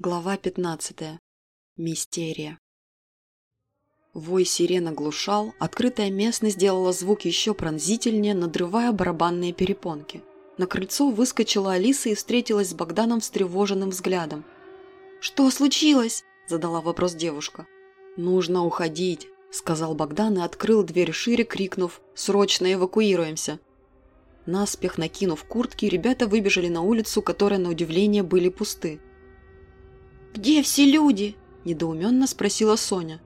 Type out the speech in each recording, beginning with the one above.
Глава 15. Мистерия. Вой сирена глушал, открытая местность сделала звук еще пронзительнее, надрывая барабанные перепонки. На крыльцо выскочила Алиса и встретилась с Богданом встревоженным взглядом. «Что случилось?» – задала вопрос девушка. «Нужно уходить», – сказал Богдан и открыл дверь шире, крикнув «Срочно эвакуируемся!». Наспех накинув куртки, ребята выбежали на улицу, которая, на удивление, были пусты. «Где все люди?» – недоуменно спросила Соня.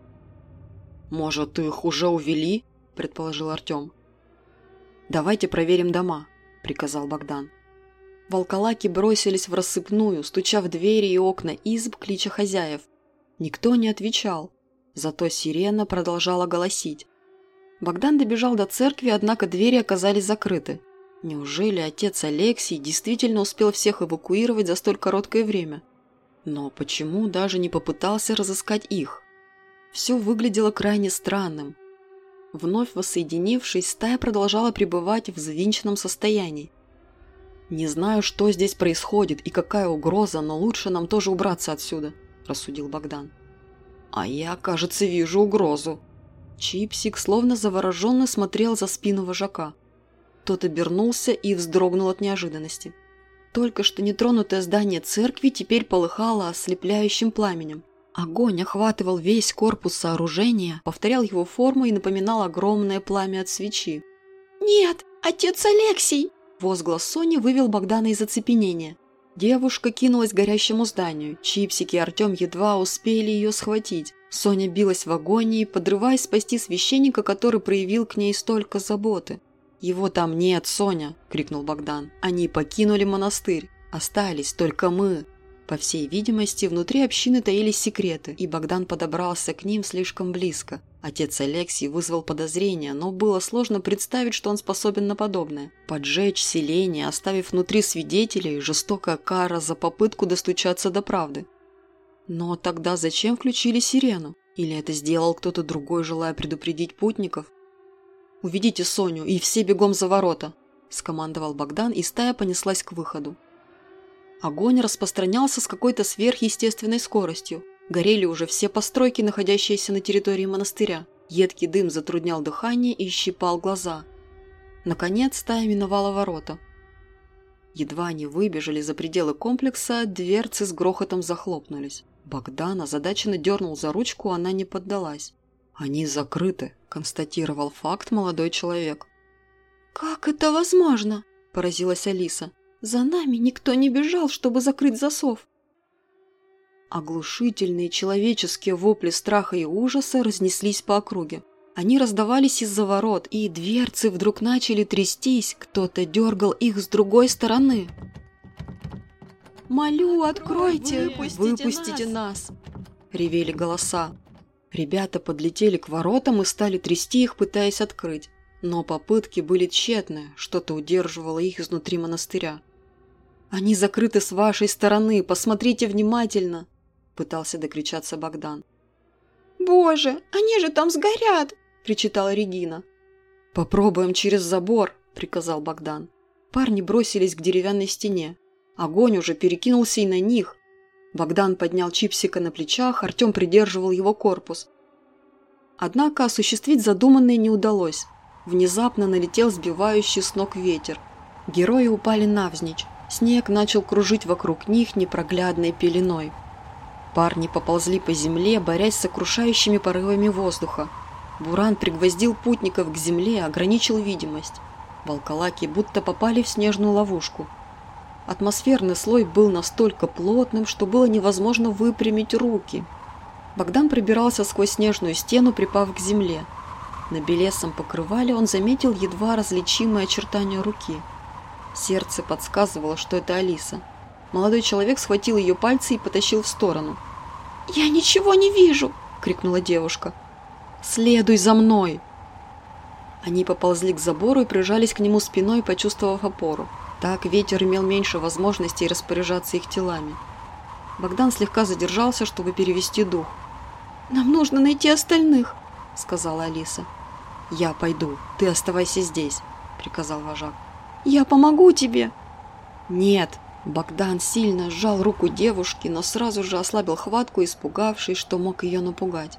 «Может, их уже увели?» – предположил Артем. «Давайте проверим дома», – приказал Богдан. Волколаки бросились в рассыпную, стуча в двери и окна изб, клича хозяев. Никто не отвечал, зато сирена продолжала голосить. Богдан добежал до церкви, однако двери оказались закрыты. Неужели отец Алексий действительно успел всех эвакуировать за столь короткое время? Но почему даже не попытался разыскать их? Все выглядело крайне странным. Вновь воссоединившись, стая продолжала пребывать в взвинченном состоянии. «Не знаю, что здесь происходит и какая угроза, но лучше нам тоже убраться отсюда», – рассудил Богдан. «А я, кажется, вижу угрозу». Чипсик словно завороженно смотрел за спину вожака. Тот обернулся и вздрогнул от неожиданности. Только что нетронутое здание церкви теперь полыхало ослепляющим пламенем. Огонь охватывал весь корпус сооружения, повторял его форму и напоминал огромное пламя от свечи. «Нет, отец Алексей!» Возглас Сони вывел Богдана из оцепенения. Девушка кинулась к горящему зданию. Чипсики и Артем едва успели ее схватить. Соня билась в агонии, подрываясь спасти священника, который проявил к ней столько заботы. «Его там нет, Соня!» – крикнул Богдан. «Они покинули монастырь. Остались только мы!» По всей видимости, внутри общины таились секреты, и Богдан подобрался к ним слишком близко. Отец Алексий вызвал подозрения, но было сложно представить, что он способен на подобное. Поджечь селение, оставив внутри свидетелей, жестокая кара за попытку достучаться до правды. Но тогда зачем включили сирену? Или это сделал кто-то другой, желая предупредить путников? «Уведите Соню и все бегом за ворота!» – скомандовал Богдан, и стая понеслась к выходу. Огонь распространялся с какой-то сверхъестественной скоростью. Горели уже все постройки, находящиеся на территории монастыря. Едкий дым затруднял дыхание и щипал глаза. Наконец стая миновала ворота. Едва они выбежали за пределы комплекса, дверцы с грохотом захлопнулись. Богдан озадаченно дернул за ручку, она не поддалась. «Они закрыты», – констатировал факт молодой человек. «Как это возможно?» – поразилась Алиса. «За нами никто не бежал, чтобы закрыть засов». Оглушительные человеческие вопли страха и ужаса разнеслись по округе. Они раздавались из-за ворот, и дверцы вдруг начали трястись, кто-то дергал их с другой стороны. «Молю, откройте! Выпустите, Выпустите нас!», нас!» – ревели голоса. Ребята подлетели к воротам и стали трясти их, пытаясь открыть. Но попытки были тщетны, что-то удерживало их изнутри монастыря. «Они закрыты с вашей стороны, посмотрите внимательно!» – пытался докричаться Богдан. «Боже, они же там сгорят!» – причитала Регина. «Попробуем через забор», – приказал Богдан. Парни бросились к деревянной стене. Огонь уже перекинулся и на них, Богдан поднял Чипсика на плечах, Артем придерживал его корпус. Однако осуществить задуманное не удалось. Внезапно налетел сбивающий с ног ветер. Герои упали навзничь. Снег начал кружить вокруг них непроглядной пеленой. Парни поползли по земле, борясь с сокрушающими порывами воздуха. Буран пригвоздил путников к земле, ограничил видимость. Волколаки будто попали в снежную ловушку – Атмосферный слой был настолько плотным, что было невозможно выпрямить руки. Богдан пробирался сквозь снежную стену, припав к земле. На белесом покрывале он заметил едва различимые очертания руки. Сердце подсказывало, что это Алиса. Молодой человек схватил ее пальцы и потащил в сторону. «Я ничего не вижу!» – крикнула девушка. «Следуй за мной!» Они поползли к забору и прижались к нему спиной, почувствовав опору. Так ветер имел меньше возможностей распоряжаться их телами. Богдан слегка задержался, чтобы перевести дух. «Нам нужно найти остальных», — сказала Алиса. «Я пойду, ты оставайся здесь», — приказал вожак. «Я помогу тебе». «Нет», — Богдан сильно сжал руку девушки, но сразу же ослабил хватку, испугавшись, что мог ее напугать.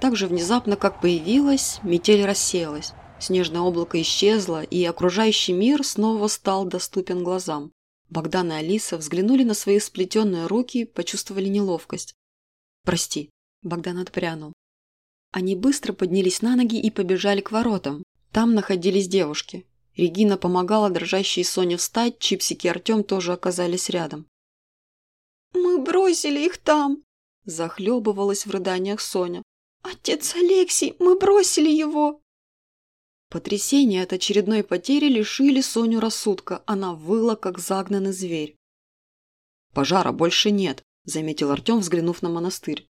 Так же внезапно, как появилась, метель рассеялась. Снежное облако исчезло, и окружающий мир снова стал доступен глазам. Богдан и Алиса взглянули на свои сплетенные руки, почувствовали неловкость. «Прости», – Богдан отпрянул. Они быстро поднялись на ноги и побежали к воротам. Там находились девушки. Регина помогала дрожащей Соне встать, Чипсики и Артем тоже оказались рядом. «Мы бросили их там!» – захлебывалась в рыданиях Соня. «Отец Алексей, мы бросили его!» Потрясение от очередной потери лишили Соню рассудка. Она выла, как загнанный зверь. «Пожара больше нет», – заметил Артем, взглянув на монастырь.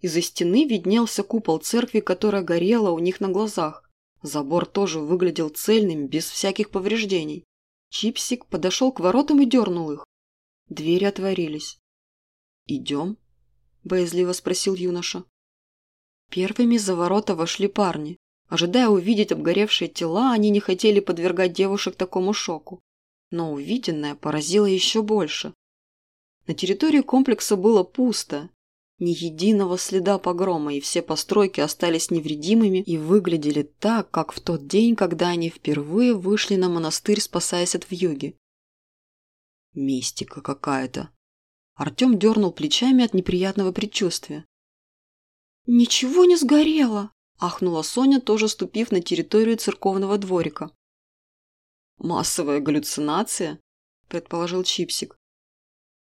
Из-за стены виднелся купол церкви, которая горела у них на глазах. Забор тоже выглядел цельным, без всяких повреждений. Чипсик подошел к воротам и дернул их. Двери отворились. «Идем?» – боязливо спросил юноша. Первыми за ворота вошли парни. Ожидая увидеть обгоревшие тела, они не хотели подвергать девушек такому шоку. Но увиденное поразило еще больше. На территории комплекса было пусто, ни единого следа погрома, и все постройки остались невредимыми и выглядели так, как в тот день, когда они впервые вышли на монастырь, спасаясь от вьюги. Мистика какая-то. Артем дернул плечами от неприятного предчувствия. «Ничего не сгорело!» – ахнула Соня, тоже ступив на территорию церковного дворика. «Массовая галлюцинация?» – предположил Чипсик.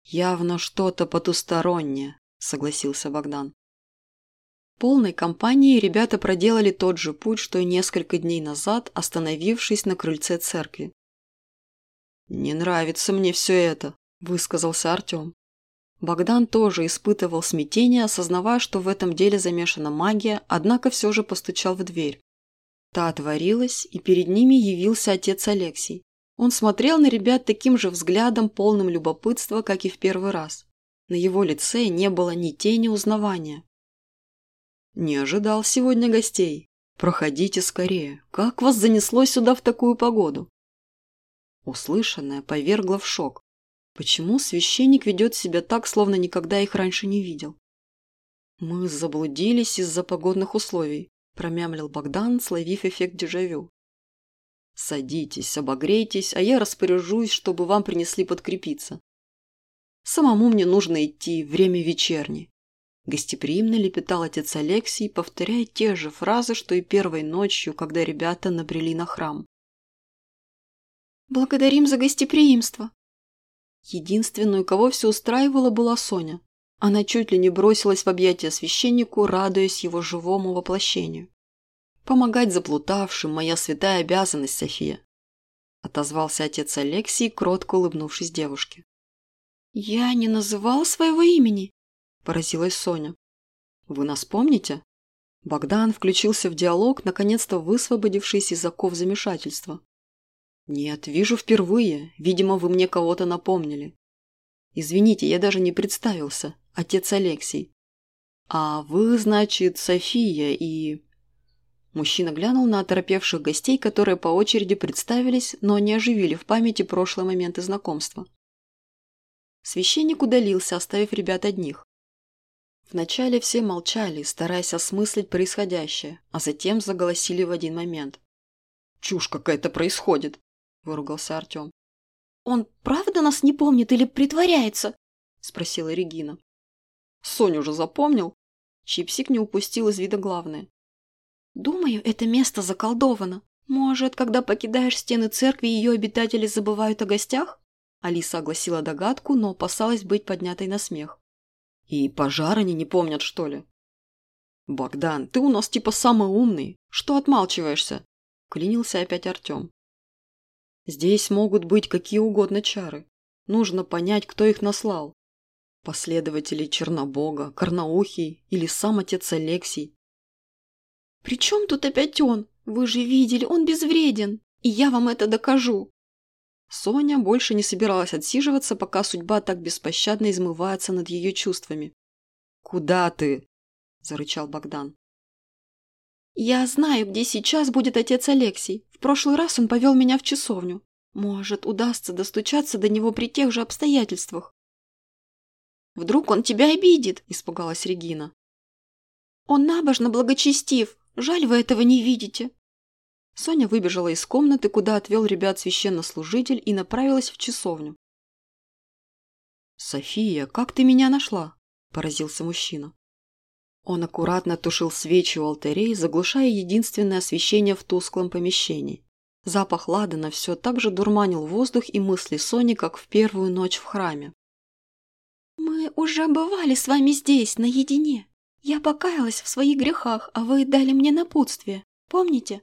«Явно что-то потустороннее», согласился Богдан. Полной компанией ребята проделали тот же путь, что и несколько дней назад, остановившись на крыльце церкви. «Не нравится мне все это», – высказался Артем. Богдан тоже испытывал смятение, осознавая, что в этом деле замешана магия, однако все же постучал в дверь. Та отворилась, и перед ними явился отец Алексей. Он смотрел на ребят таким же взглядом, полным любопытства, как и в первый раз. На его лице не было ни тени узнавания. «Не ожидал сегодня гостей. Проходите скорее. Как вас занесло сюда в такую погоду?» Услышанное повергло в шок. Почему священник ведет себя так, словно никогда их раньше не видел? «Мы заблудились из-за погодных условий», – промямлил Богдан, словив эффект дежавю. «Садитесь, обогрейтесь, а я распоряжусь, чтобы вам принесли подкрепиться. Самому мне нужно идти, время вечерни. Гостеприимно лепетал отец Алексий, повторяя те же фразы, что и первой ночью, когда ребята набрели на храм. «Благодарим за гостеприимство!» Единственную, кого все устраивало, была Соня. Она чуть ли не бросилась в объятия священнику, радуясь его живому воплощению. «Помогать заплутавшим – моя святая обязанность, София!» отозвался отец Алексий, кротко улыбнувшись девушке. «Я не называл своего имени», – поразилась Соня. «Вы нас помните?» Богдан включился в диалог, наконец-то высвободившись из оков замешательства. «Нет, вижу впервые. Видимо, вы мне кого-то напомнили. Извините, я даже не представился. Отец Алексей. А вы, значит, София и...» Мужчина глянул на оторопевших гостей, которые по очереди представились, но не оживили в памяти прошлые моменты знакомства. Священник удалился, оставив ребят одних. Вначале все молчали, стараясь осмыслить происходящее, а затем заголосили в один момент. «Чушь какая-то происходит!» – выругался Артем. «Он правда нас не помнит или притворяется?» – спросила Регина. «Соню уже запомнил?» Чипсик не упустил из вида главное. «Думаю, это место заколдовано. Может, когда покидаешь стены церкви, ее обитатели забывают о гостях?» Алиса огласила догадку, но опасалась быть поднятой на смех. «И пожар они не помнят, что ли?» «Богдан, ты у нас типа самый умный. Что отмалчиваешься?» Клянился опять Артем. «Здесь могут быть какие угодно чары. Нужно понять, кто их наслал. Последователи Чернобога, Карнаухий или сам отец Алексий. «При чем тут опять он? Вы же видели, он безвреден, и я вам это докажу!» Соня больше не собиралась отсиживаться, пока судьба так беспощадно измывается над ее чувствами. «Куда ты?» – зарычал Богдан. «Я знаю, где сейчас будет отец Алексей. В прошлый раз он повел меня в часовню. Может, удастся достучаться до него при тех же обстоятельствах. «Вдруг он тебя обидит?» – испугалась Регина. «Он набожно благочестив. Жаль, вы этого не видите». Соня выбежала из комнаты, куда отвел ребят священнослужитель и направилась в часовню. «София, как ты меня нашла?» – поразился мужчина. Он аккуратно тушил свечи у алтарей, заглушая единственное освещение в тусклом помещении. Запах ладана все так же дурманил воздух и мысли Сони, как в первую ночь в храме. «Мы уже бывали с вами здесь, наедине. Я покаялась в своих грехах, а вы дали мне напутствие. Помните?»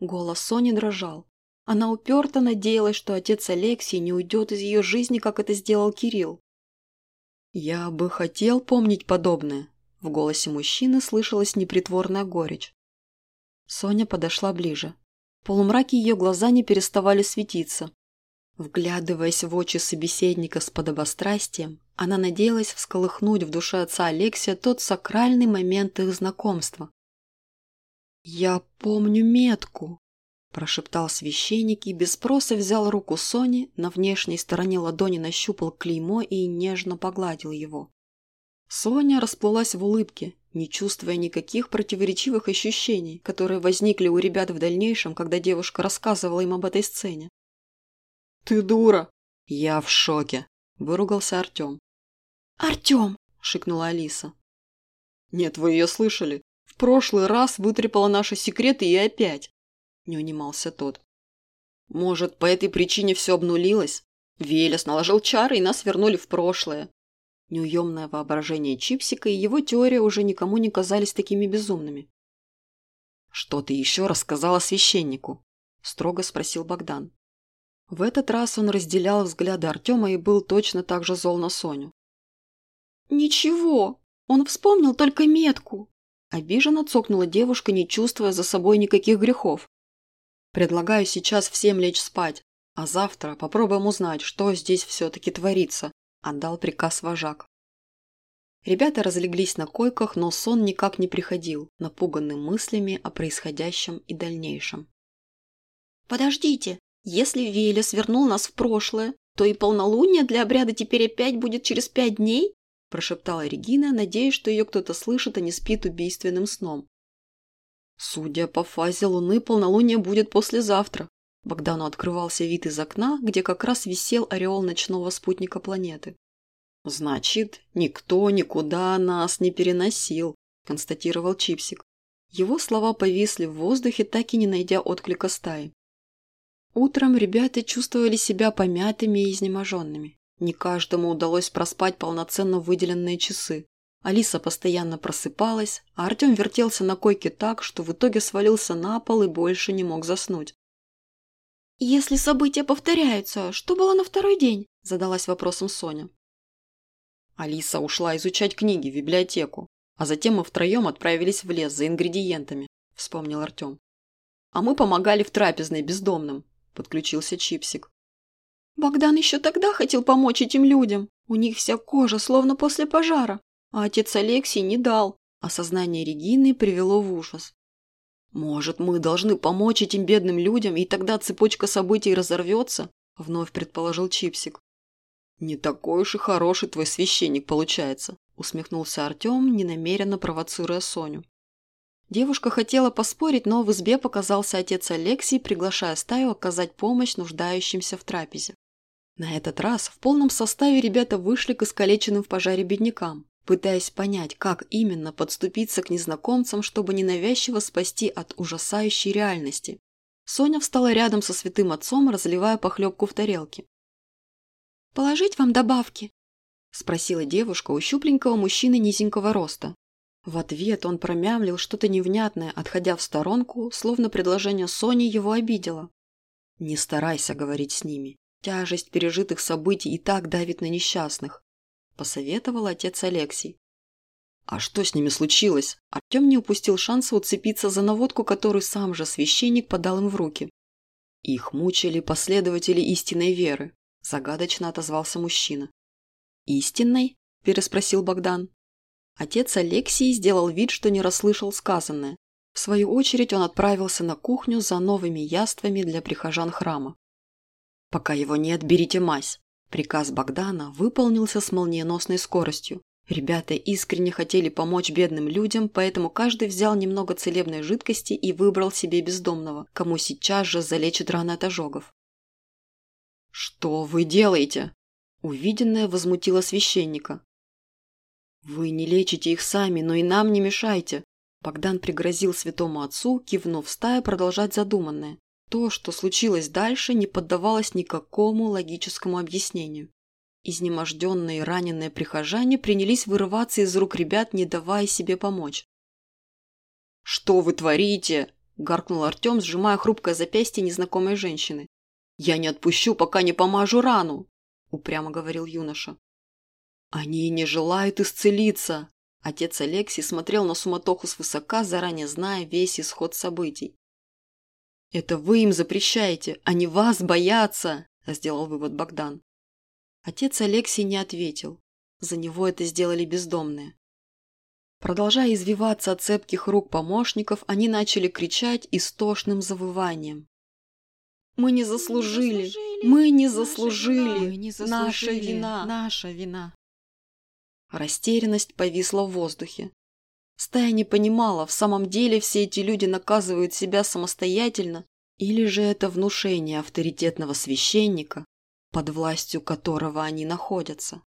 Голос Сони дрожал. Она уперто надеялась, что отец Алексей не уйдет из ее жизни, как это сделал Кирилл. «Я бы хотел помнить подобное», – в голосе мужчины слышалась непритворная горечь. Соня подошла ближе. В полумраке ее глаза не переставали светиться. Вглядываясь в очи собеседника с подобострастием, она надеялась всколыхнуть в душе отца Алексия тот сакральный момент их знакомства. «Я помню метку», – прошептал священник и без спроса взял руку Сони, на внешней стороне ладони нащупал клеймо и нежно погладил его. Соня расплылась в улыбке, не чувствуя никаких противоречивых ощущений, которые возникли у ребят в дальнейшем, когда девушка рассказывала им об этой сцене. «Ты дура!» «Я в шоке!» – выругался Артем. «Артем!» – шикнула Алиса. «Нет, вы ее слышали? В прошлый раз вытрепала наши секреты и опять!» – не унимался тот. «Может, по этой причине все обнулилось? Велес наложил чары, и нас вернули в прошлое. Неуемное воображение Чипсика и его теория уже никому не казались такими безумными. «Что ты еще рассказала священнику?» – строго спросил Богдан. В этот раз он разделял взгляды Артема и был точно так же зол на Соню. «Ничего, он вспомнил только метку», – обиженно цокнула девушка, не чувствуя за собой никаких грехов. «Предлагаю сейчас всем лечь спать, а завтра попробуем узнать, что здесь все-таки творится, – отдал приказ вожак. Ребята разлеглись на койках, но сон никак не приходил, напуганный мыслями о происходящем и дальнейшем. «Подождите, если Велес вернул нас в прошлое, то и полнолуние для обряда теперь опять будет через пять дней?» прошептала Регина, надеясь, что ее кто-то слышит, а не спит убийственным сном. «Судя по фазе Луны, полнолуние будет послезавтра», Богдану открывался вид из окна, где как раз висел ореол ночного спутника планеты. «Значит, никто никуда нас не переносил», – констатировал Чипсик. Его слова повисли в воздухе, так и не найдя отклика стаи. Утром ребята чувствовали себя помятыми и изнеможенными. Не каждому удалось проспать полноценно выделенные часы. Алиса постоянно просыпалась, а Артем вертелся на койке так, что в итоге свалился на пол и больше не мог заснуть. «Если события повторяются, что было на второй день?» – задалась вопросом Соня. Алиса ушла изучать книги в библиотеку, а затем мы втроем отправились в лес за ингредиентами, вспомнил Артем. А мы помогали в трапезной бездомным, подключился Чипсик. Богдан еще тогда хотел помочь этим людям. У них вся кожа, словно после пожара. А отец Алексей не дал. Осознание Регины привело в ужас. «Может, мы должны помочь этим бедным людям, и тогда цепочка событий разорвется?» – вновь предположил Чипсик. «Не такой уж и хороший твой священник получается», – усмехнулся Артем, ненамеренно провоцируя Соню. Девушка хотела поспорить, но в избе показался отец Алексей, приглашая стаю оказать помощь нуждающимся в трапезе. На этот раз в полном составе ребята вышли к искалеченным в пожаре беднякам пытаясь понять, как именно подступиться к незнакомцам, чтобы ненавязчиво спасти от ужасающей реальности. Соня встала рядом со святым отцом, разливая похлебку в тарелке. «Положить вам добавки?» – спросила девушка у щупленького мужчины низенького роста. В ответ он промямлил что-то невнятное, отходя в сторонку, словно предложение Сони его обидело. «Не старайся говорить с ними. Тяжесть пережитых событий и так давит на несчастных посоветовал отец Алексей. А что с ними случилось? Артем не упустил шанса уцепиться за наводку, которую сам же священник подал им в руки. Их мучили последователи истинной веры, загадочно отозвался мужчина. «Истинной?» – переспросил Богдан. Отец Алексий сделал вид, что не расслышал сказанное. В свою очередь он отправился на кухню за новыми яствами для прихожан храма. Пока его нет, берите мазь. Приказ Богдана выполнился с молниеносной скоростью. Ребята искренне хотели помочь бедным людям, поэтому каждый взял немного целебной жидкости и выбрал себе бездомного, кому сейчас же залечат раны от ожогов. «Что вы делаете?» Увиденное возмутило священника. «Вы не лечите их сами, но и нам не мешайте!» Богдан пригрозил святому отцу, кивнув стая продолжать задуманное. То, что случилось дальше, не поддавалось никакому логическому объяснению. Изнеможденные и раненые прихожане принялись вырываться из рук ребят, не давая себе помочь. «Что вы творите?» – гаркнул Артем, сжимая хрупкое запястье незнакомой женщины. «Я не отпущу, пока не помажу рану!» – упрямо говорил юноша. «Они не желают исцелиться!» Отец Алексей смотрел на суматоху свысока, заранее зная весь исход событий. «Это вы им запрещаете, они вас боятся!» – сделал вывод Богдан. Отец Алексей не ответил. За него это сделали бездомные. Продолжая извиваться от цепких рук помощников, они начали кричать истошным завыванием. «Мы не заслужили! Мы не заслужили! Наша вина! Наша вина!» Растерянность повисла в воздухе. Стая не понимала, в самом деле все эти люди наказывают себя самостоятельно, или же это внушение авторитетного священника, под властью которого они находятся.